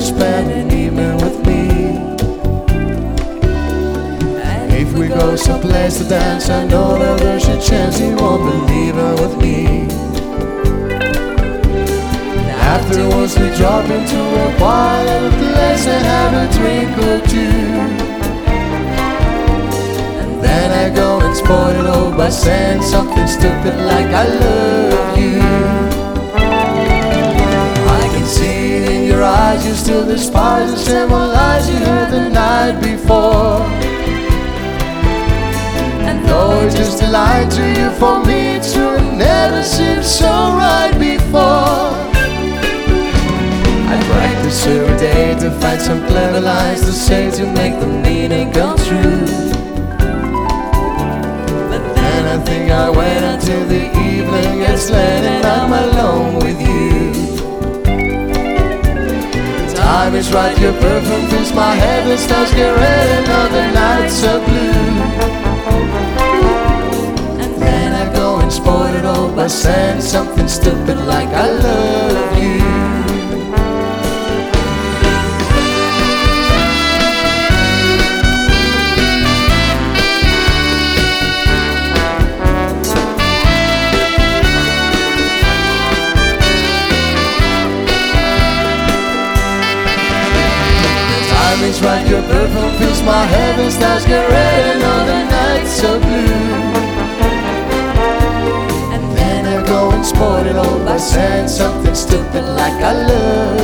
spend an evening with me. If we go someplace to dance, I know there's a chance you won't believe it with me. We drop into a saying something stupid like I love you. I can see it in your eyes, you still despise the same old lies you heard the night before. And though it's just a lie to you, for me it never seemed so right before. I practice every day to find some clever lines to say to make the meaning come true. Until the evening gets late and I'm alone with you. Time is right, your perfume fills my head, the stars get red and other nights are blue. And then I go and spoil it all by saying something stupid like I love is right, your perfume fills my heaven stars get red and all the nights are blue. And then I go and spoil it all by saying something stupid like I love.